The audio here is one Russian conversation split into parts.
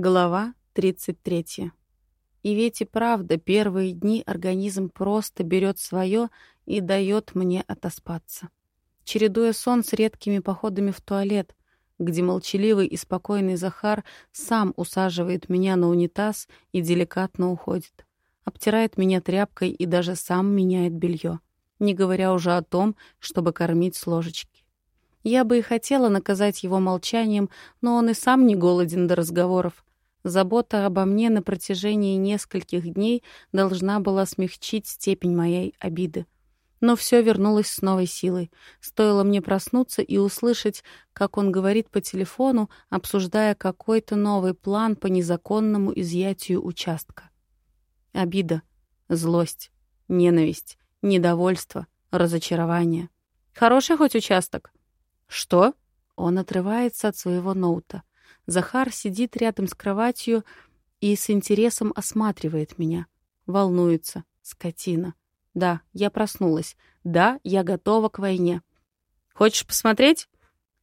Глава 33. И ведь и правда, первые дни организм просто берет свое и дает мне отоспаться. Чередуя сон с редкими походами в туалет, где молчаливый и спокойный Захар сам усаживает меня на унитаз и деликатно уходит. Обтирает меня тряпкой и даже сам меняет белье, не говоря уже о том, чтобы кормить с ложечки. Я бы и хотела наказать его молчанием, но он и сам не голоден до разговоров, Забота обо мне на протяжении нескольких дней должна была смягчить степень моей обиды. Но все вернулось с новой силой. Стоило мне проснуться и услышать, как он говорит по телефону, обсуждая какой-то новый план по незаконному изъятию участка. Обида, злость, ненависть, недовольство, разочарование. Хороший хоть участок? Что? Он отрывается от своего ноута. Захар сидит рядом с кроватью и с интересом осматривает меня. Волнуется. Скотина. Да, я проснулась. Да, я готова к войне. Хочешь посмотреть?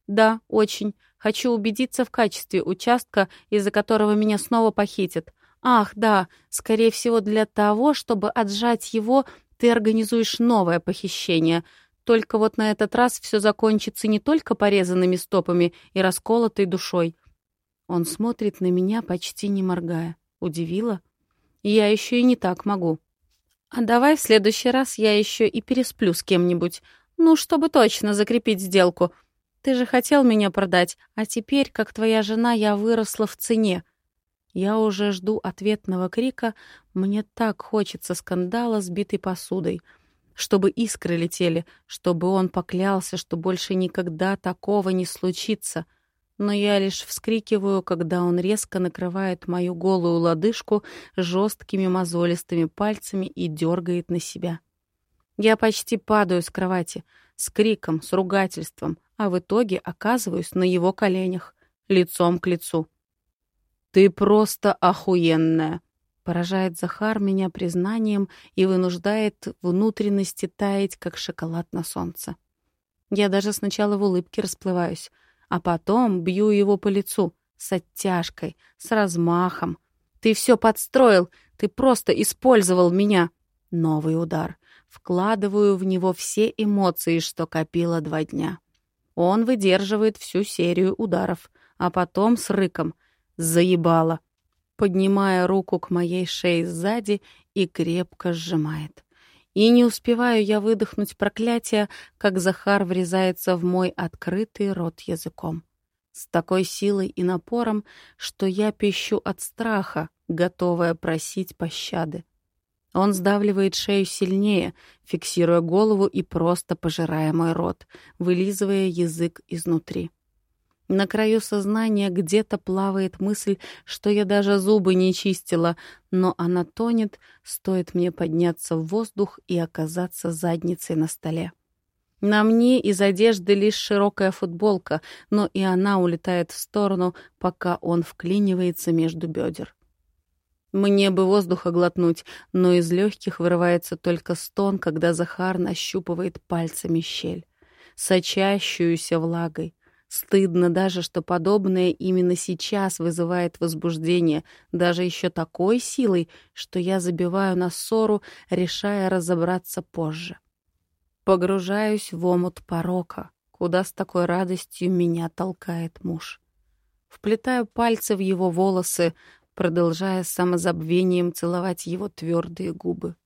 Да, очень. Хочу убедиться в качестве участка, из-за которого меня снова похитят. Ах, да, скорее всего для того, чтобы отжать его, ты организуешь новое похищение. Только вот на этот раз все закончится не только порезанными стопами и расколотой душой. Он смотрит на меня, почти не моргая. Удивила? Я еще и не так могу. А давай в следующий раз я еще и пересплю с кем-нибудь. Ну, чтобы точно закрепить сделку. Ты же хотел меня продать, а теперь, как твоя жена, я выросла в цене. Я уже жду ответного крика. Мне так хочется скандала с битой посудой. Чтобы искры летели, чтобы он поклялся, что больше никогда такого не случится — но я лишь вскрикиваю, когда он резко накрывает мою голую лодыжку жесткими мозолистыми пальцами и дергает на себя. Я почти падаю с кровати, с криком, с ругательством, а в итоге оказываюсь на его коленях, лицом к лицу. «Ты просто охуенная!» Поражает Захар меня признанием и вынуждает внутренности таять, как шоколад на солнце. Я даже сначала в улыбке расплываюсь — а потом бью его по лицу с оттяжкой, с размахом. «Ты все подстроил, ты просто использовал меня!» Новый удар. Вкладываю в него все эмоции, что копила два дня. Он выдерживает всю серию ударов, а потом с рыком «Заебало!» поднимая руку к моей шее сзади и крепко сжимает. И не успеваю я выдохнуть проклятие, как Захар врезается в мой открытый рот языком. С такой силой и напором, что я пищу от страха, готовая просить пощады. Он сдавливает шею сильнее, фиксируя голову и просто пожирая мой рот, вылизывая язык изнутри. На краю сознания где-то плавает мысль, что я даже зубы не чистила, но она тонет, стоит мне подняться в воздух и оказаться задницей на столе. На мне из одежды лишь широкая футболка, но и она улетает в сторону, пока он вклинивается между бедер. Мне бы воздуха глотнуть, но из легких вырывается только стон, когда Захар нащупывает пальцами щель, сочащуюся влагой. Стыдно даже, что подобное именно сейчас вызывает возбуждение, даже еще такой силой, что я забиваю на ссору, решая разобраться позже. Погружаюсь в омут порока, куда с такой радостью меня толкает муж. Вплетаю пальцы в его волосы, продолжая с самозабвением целовать его твердые губы.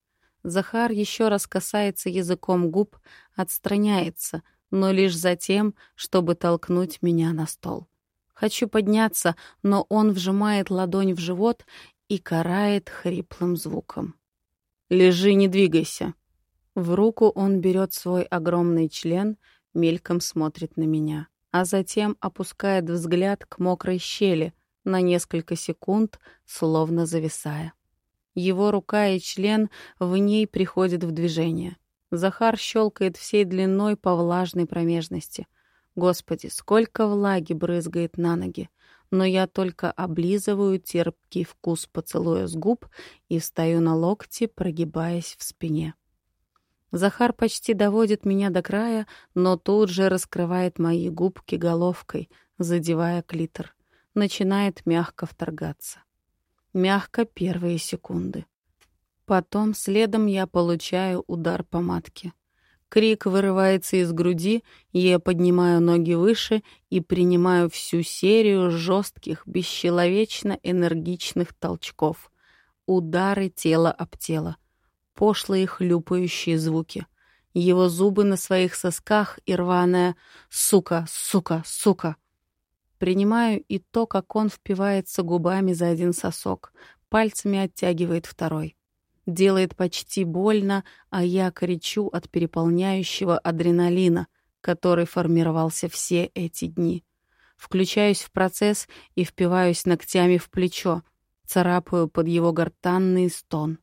Захар еще раз касается языком губ, отстраняется — но лишь за тем, чтобы толкнуть меня на стол. Хочу подняться, но он вжимает ладонь в живот и карает хриплым звуком. «Лежи, не двигайся». В руку он берет свой огромный член, мельком смотрит на меня, а затем опускает взгляд к мокрой щели на несколько секунд, словно зависая. Его рука и член в ней приходят в движение. Захар щелкает всей длиной по влажной промежности. Господи, сколько влаги брызгает на ноги. Но я только облизываю терпкий вкус поцелуя с губ и встаю на локти, прогибаясь в спине. Захар почти доводит меня до края, но тут же раскрывает мои губки головкой, задевая клитор. начинает мягко вторгаться. Мягко первые секунды. Потом следом я получаю удар по матке. Крик вырывается из груди, я поднимаю ноги выше и принимаю всю серию жестких, бесчеловечно энергичных толчков. Удары тела об тело. Пошлые хлюпающие звуки. Его зубы на своих сосках и рваная «сука, сука, сука». Принимаю и то, как он впивается губами за один сосок, пальцами оттягивает второй. Делает почти больно, а я кричу от переполняющего адреналина, который формировался все эти дни. Включаюсь в процесс и впиваюсь ногтями в плечо, царапаю под его гортанный стон.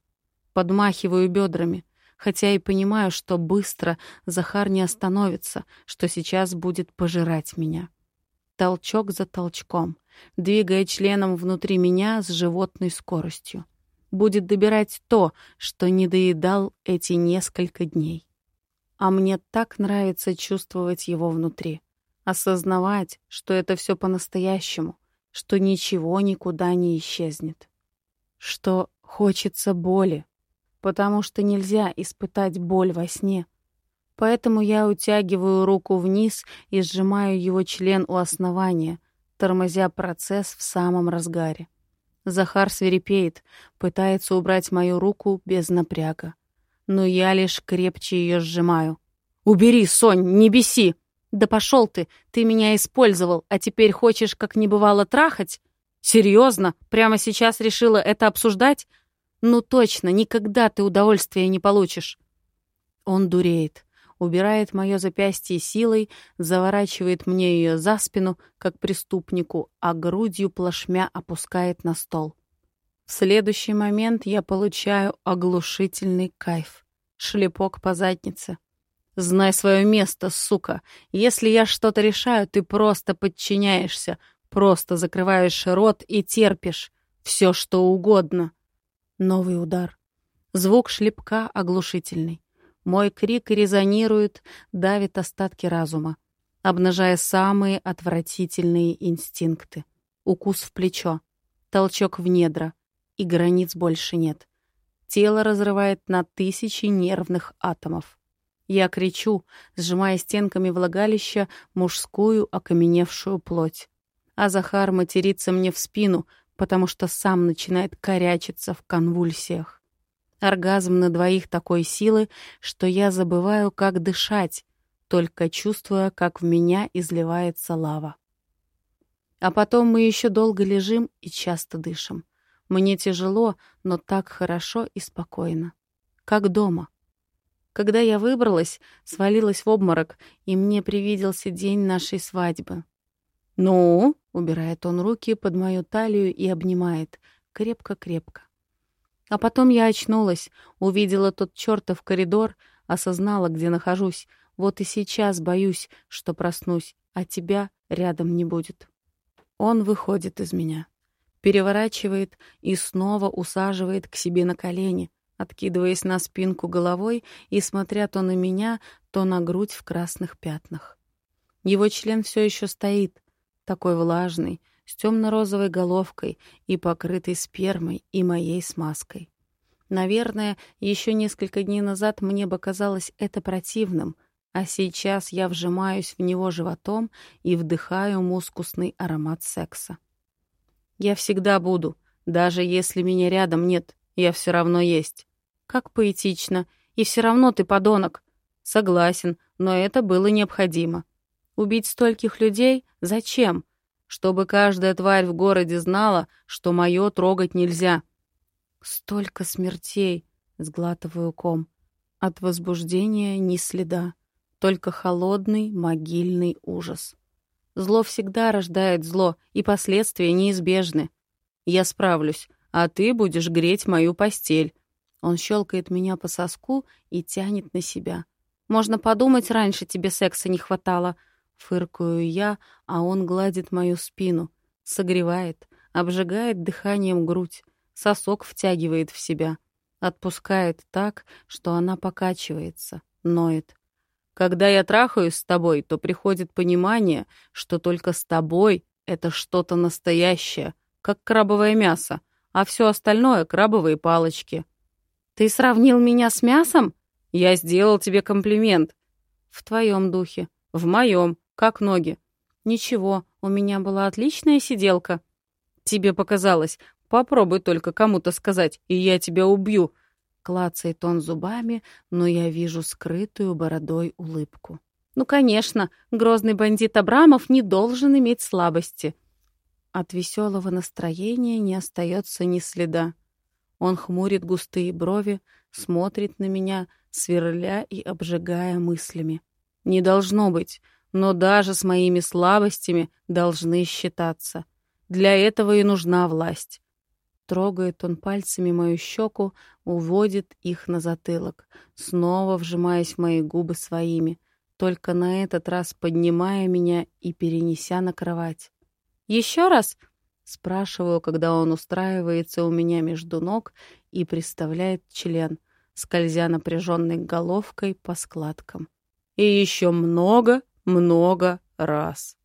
Подмахиваю бедрами, хотя и понимаю, что быстро Захар не остановится, что сейчас будет пожирать меня. Толчок за толчком, двигая членом внутри меня с животной скоростью будет добирать то, что не доедал эти несколько дней. А мне так нравится чувствовать его внутри, осознавать, что это все по-настоящему, что ничего никуда не исчезнет, что хочется боли, потому что нельзя испытать боль во сне. Поэтому я утягиваю руку вниз и сжимаю его член у основания, тормозя процесс в самом разгаре. Захар свирепеет, пытается убрать мою руку без напряга. Но я лишь крепче ее сжимаю. «Убери, Сонь, не беси!» «Да пошел ты! Ты меня использовал, а теперь хочешь, как не бывало, трахать? Серьезно? Прямо сейчас решила это обсуждать? Ну точно, никогда ты удовольствия не получишь!» Он дуреет убирает мое запястье силой, заворачивает мне ее за спину, как преступнику, а грудью плашмя опускает на стол. В следующий момент я получаю оглушительный кайф. Шлепок по заднице. «Знай свое место, сука. Если я что-то решаю, ты просто подчиняешься, просто закрываешь рот и терпишь. Все, что угодно». Новый удар. Звук шлепка оглушительный. Мой крик резонирует, давит остатки разума, обнажая самые отвратительные инстинкты. Укус в плечо, толчок в недра, и границ больше нет. Тело разрывает на тысячи нервных атомов. Я кричу, сжимая стенками влагалища мужскую окаменевшую плоть. А Захар матерится мне в спину, потому что сам начинает корячиться в конвульсиях. Оргазм на двоих такой силы, что я забываю, как дышать, только чувствуя, как в меня изливается лава. А потом мы еще долго лежим и часто дышим. Мне тяжело, но так хорошо и спокойно. Как дома. Когда я выбралась, свалилась в обморок, и мне привиделся день нашей свадьбы. «Ну?» — убирает он руки под мою талию и обнимает. Крепко-крепко. А потом я очнулась, увидела тот чертов коридор, осознала, где нахожусь. Вот и сейчас боюсь, что проснусь, а тебя рядом не будет. Он выходит из меня, переворачивает и снова усаживает к себе на колени, откидываясь на спинку головой и смотря то на меня, то на грудь в красных пятнах. Его член все еще стоит, такой влажный, с темно-розовой головкой и покрытой спермой и моей смазкой. Наверное, еще несколько дней назад мне бы казалось это противным, а сейчас я вжимаюсь в него животом и вдыхаю мускусный аромат секса. Я всегда буду, даже если меня рядом нет, я все равно есть. Как поэтично, и все равно ты подонок. Согласен, но это было необходимо. Убить стольких людей? Зачем? Чтобы каждая тварь в городе знала, что мое трогать нельзя. Столько смертей, сглатываю ком. От возбуждения ни следа, только холодный могильный ужас. Зло всегда рождает зло, и последствия неизбежны. Я справлюсь, а ты будешь греть мою постель. Он щелкает меня по соску и тянет на себя. Можно подумать, раньше тебе секса не хватало — Фыркаю я, а он гладит мою спину, согревает, обжигает дыханием грудь, сосок втягивает в себя, отпускает так, что она покачивается, ноет. Когда я трахаюсь с тобой, то приходит понимание, что только с тобой Это что-то настоящее, как крабовое мясо, а все остальное — крабовые палочки. Ты сравнил меня с мясом? Я сделал тебе комплимент. В твоем духе. В моем. Как ноги. Ничего, у меня была отличная сиделка. Тебе показалось. Попробуй только кому-то сказать, и я тебя убью. Клацает он зубами, но я вижу скрытую бородой улыбку. Ну, конечно, грозный бандит Абрамов не должен иметь слабости. От веселого настроения не остается ни следа. Он хмурит густые брови, смотрит на меня, сверля и обжигая мыслями. Не должно быть, но даже с моими слабостями должны считаться. Для этого и нужна власть. Трогает он пальцами мою щеку, уводит их на затылок, снова вжимаясь в мои губы своими, только на этот раз поднимая меня и перенеся на кровать. «Еще раз?» — спрашиваю, когда он устраивается у меня между ног и приставляет член, скользя напряженной головкой по складкам. «И еще много, много раз».